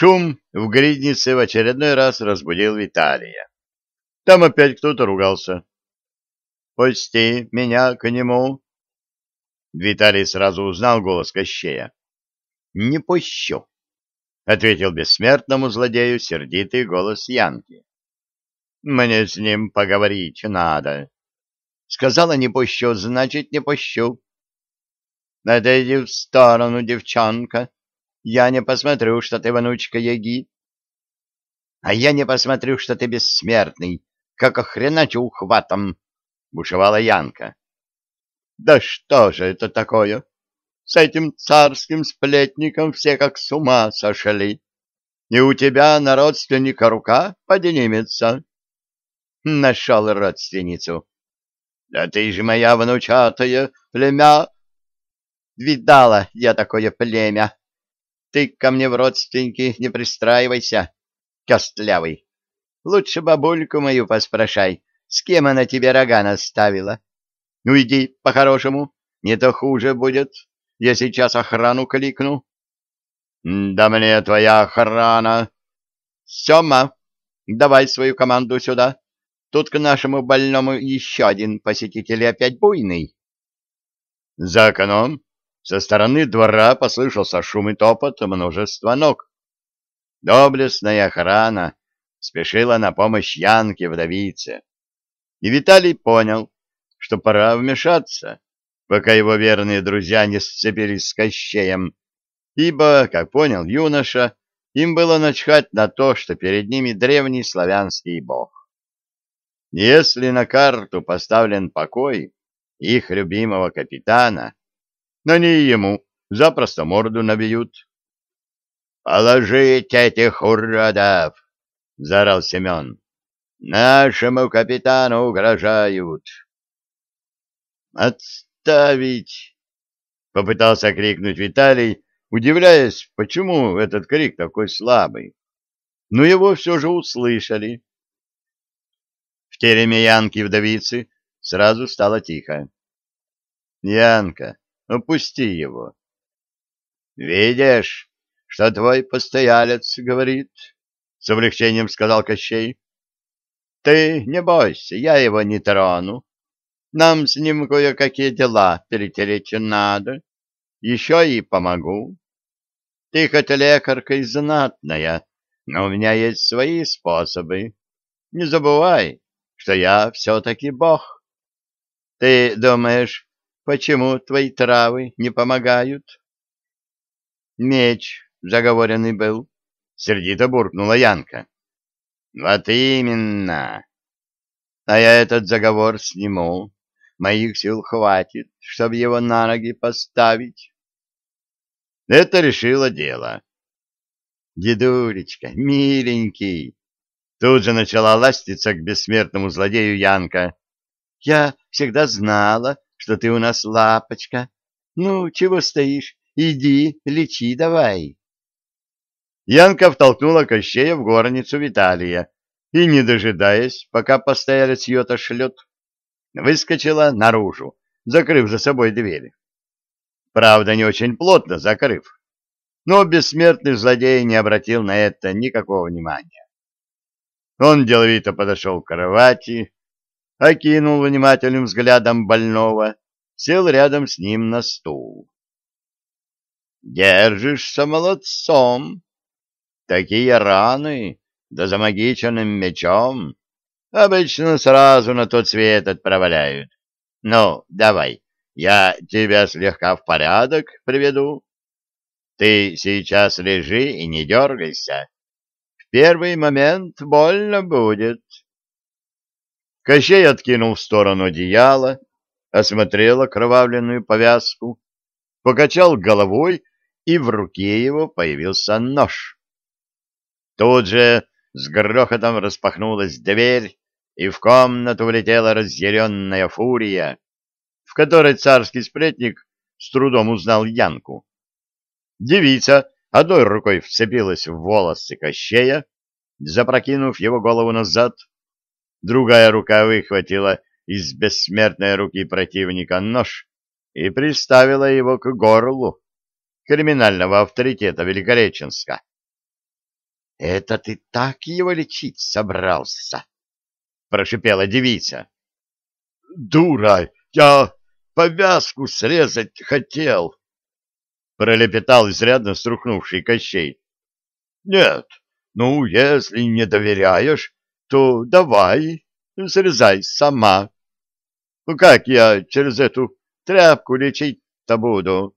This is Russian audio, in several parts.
Шум в гриднице в очередной раз разбудил Виталия. Там опять кто-то ругался. «Пусти меня к нему!» Виталий сразу узнал голос Кощея. «Не пущу!» — ответил бессмертному злодею сердитый голос Янки. «Мне с ним поговорить надо». Сказала, не пущу, значит, не пущу. Отойди в сторону, девчонка. Я не посмотрю, что ты внучка Яги. А я не посмотрю, что ты бессмертный, как охреначу ухватом, — бушевала Янка. Да что же это такое? С этим царским сплетником все как с ума сошли. И у тебя на родственника рука поднимется. Нашел родственницу. Да ты же моя внучатая племя. Видала я такое племя. Ты ко мне в родственники не пристраивайся, костлявый. Лучше бабульку мою поспрашай, с кем она тебе рога наставила. Ну иди по-хорошему, не то хуже будет. Я сейчас охрану кликну. Да мне твоя охрана. Сема, давай свою команду сюда. Тут к нашему больному еще один посетитель опять буйный. За окном со стороны двора послышался шум и топот множества ног. Доблестная охрана спешила на помощь Янке вдовице. И Виталий понял, что пора вмешаться, пока его верные друзья не сцепились с Кощеем, ибо, как понял юноша, им было начхать на то, что перед ними древний славянский бог. Если на карту поставлен покой их любимого капитана, но не ему запросто морду набьют. — Положить этих уродов! — заорал Семен. — Нашему капитану угрожают. — Отставить! — попытался крикнуть Виталий, удивляясь, почему этот крик такой слабый. Но его все же услышали тереме Янки-вдовицы сразу стало тихо. — Янка, упусти его. — Видишь, что твой постоялец говорит? — с облегчением сказал Кощей. — Ты не бойся, я его не трону. Нам с ним кое-какие дела перетереть надо. Еще и помогу. Ты хоть лекарка и знатная, но у меня есть свои способы. Не забывай, что я все-таки бог. Ты думаешь, почему твои травы не помогают? Меч заговоренный был, — сердито буркнула Янка. Вот именно. А я этот заговор сниму. Моих сил хватит, чтобы его на ноги поставить. Это решило дело. Дедулечка, миленький, Тут же начала ластиться к бессмертному злодею Янка. — Я всегда знала, что ты у нас лапочка. Ну, чего стоишь? Иди, лечи давай. Янка втолкнула Кощея в горницу Виталия и, не дожидаясь, пока постоялец ее отошлет, выскочила наружу, закрыв за собой двери. Правда, не очень плотно закрыв, но бессмертный злодей не обратил на это никакого внимания. Он деловито подошел к кровати, окинул внимательным взглядом больного, сел рядом с ним на стул. «Держишься молодцом. Такие раны, да замагиченным мечом, обычно сразу на тот свет отправляют. Ну, давай, я тебя слегка в порядок приведу. Ты сейчас лежи и не дергайся, первый момент больно будет. Кощей откинул в сторону одеяла, осмотрел окровавленную повязку, покачал головой, и в руке его появился нож. Тут же с грохотом распахнулась дверь, и в комнату влетела разъяренная фурия, в которой царский сплетник с трудом узнал Янку. Девица одной рукой вцепилась в волосы Кощея, запрокинув его голову назад, другая рука выхватила из бессмертной руки противника нож и приставила его к горлу криминального авторитета Великореченска. Это ты так его лечить собрался? — прошипела девица. — Дура! Я повязку срезать хотел! — пролепетал изрядно струхнувший Кощей. — Нет, ну, если не доверяешь, то давай, срезай сама. Ну, как я через эту тряпку лечить-то буду?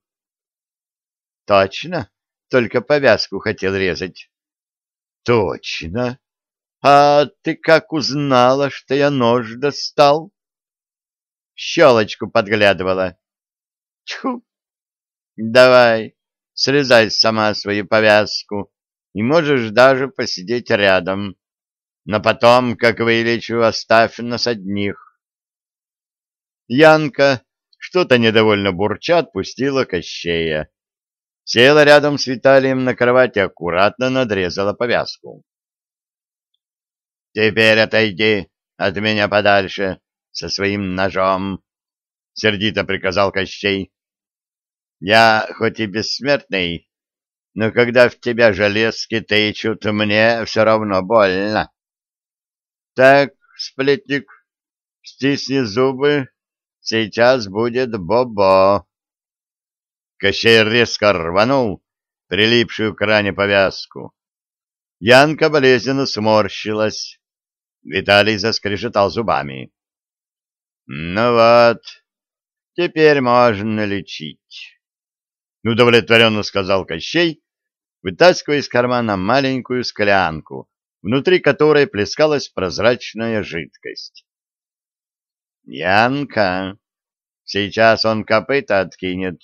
— Точно? Только повязку хотел резать. — Точно. А ты как узнала, что я нож достал? Щелочку подглядывала. Тьфу! Давай, срезай сама свою повязку, и можешь даже посидеть рядом. Но потом, как вылечу, оставь нас одних. Янка, что-то недовольно бурча, отпустила Кощея. Села рядом с Виталием на кровати, аккуратно надрезала повязку. — Теперь отойди от меня подальше со своим ножом, — сердито приказал Кощей. — Я хоть и бессмертный, но когда в тебя железки тычут, мне все равно больно. — Так, сплетник, стисни зубы, сейчас будет бобо. Кощей резко рванул прилипшую к ране повязку. Янка болезненно сморщилась. Виталий заскрежетал зубами. — Ну вот, теперь можно лечить. Удовлетворенно сказал Кощей, вытаскивая из кармана маленькую склянку, внутри которой плескалась прозрачная жидкость. — Янка, сейчас он копыта откинет,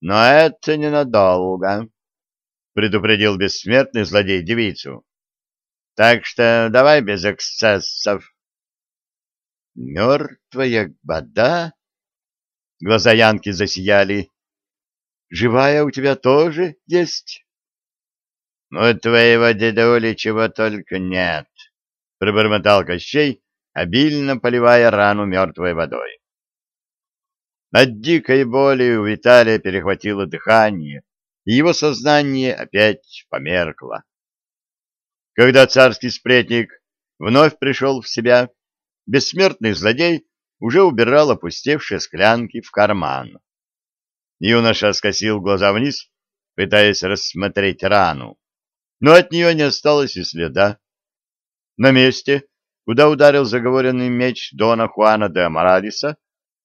но это ненадолго, — предупредил бессмертный злодей девицу. — Так что давай без эксцессов. — Мертвая вода? Глаза Янки засияли. — Живая у тебя тоже есть? — У твоего дедули чего только нет, — пробормотал Кощей, обильно поливая рану мертвой водой. От дикой боли у Виталия перехватило дыхание, и его сознание опять померкло. Когда царский сплетник вновь пришел в себя, бессмертный злодей уже убирал опустевшие склянки в карман. Юноша скосил глаза вниз, пытаясь рассмотреть рану, но от нее не осталось и следа. На месте, куда ударил заговоренный меч Дона Хуана де Амарадиса,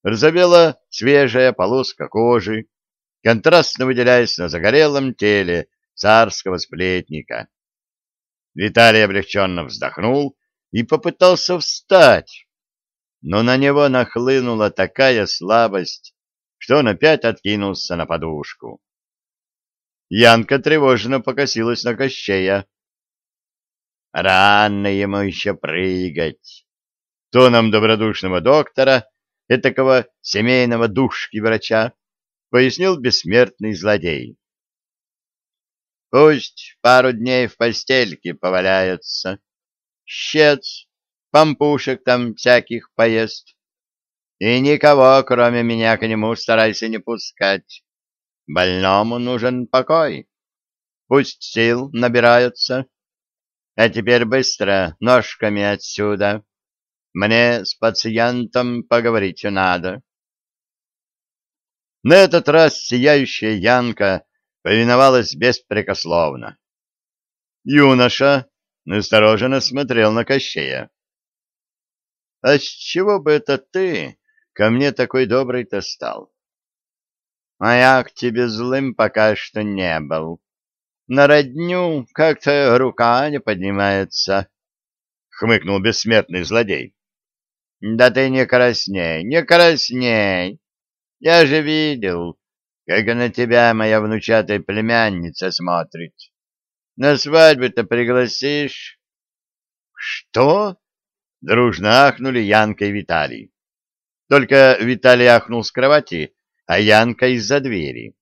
Рзавела свежая полоска кожи, контрастно выделяясь на загорелом теле царского сплетника. Виталий облегченно вздохнул и попытался встать, но на него нахлынула такая слабость, что он опять откинулся на подушку. Янка тревожно покосилась на Кощея. «Рано ему еще прыгать!» Тоном добродушного доктора этакого семейного душки-врача, пояснил бессмертный злодей. Пусть пару дней в постельке поваляется, щец, помпушек там всяких поест, и никого, кроме меня, к нему старайся не пускать. Больному нужен покой. Пусть сил набираются. А теперь быстро, ножками отсюда. Мне с пациентом поговорить надо. На этот раз сияющая Янка повиновалась беспрекословно. Юноша настороженно смотрел на Кощея. — А с чего бы это ты ко мне такой добрый-то стал? — А я к тебе злым пока что не был. На родню как-то рука не поднимается, — хмыкнул бессмертный злодей. Да ты не красней, не красней. Я же видел, как на тебя моя внучатая племянница смотрит. На свадьбу-то пригласишь? Что? Дружно ахнули Янка и Виталий. Только Виталий ахнул с кровати, а Янка из-за двери.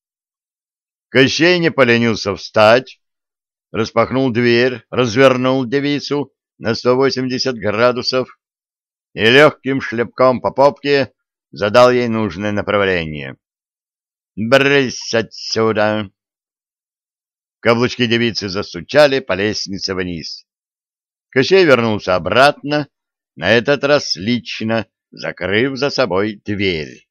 Кощей не поленился встать, распахнул дверь, развернул девицу на 180 градусов и легким шлепком по попке задал ей нужное направление. «Брысь отсюда!» Каблучки девицы застучали по лестнице вниз. Кощей вернулся обратно, на этот раз лично, закрыв за собой дверь.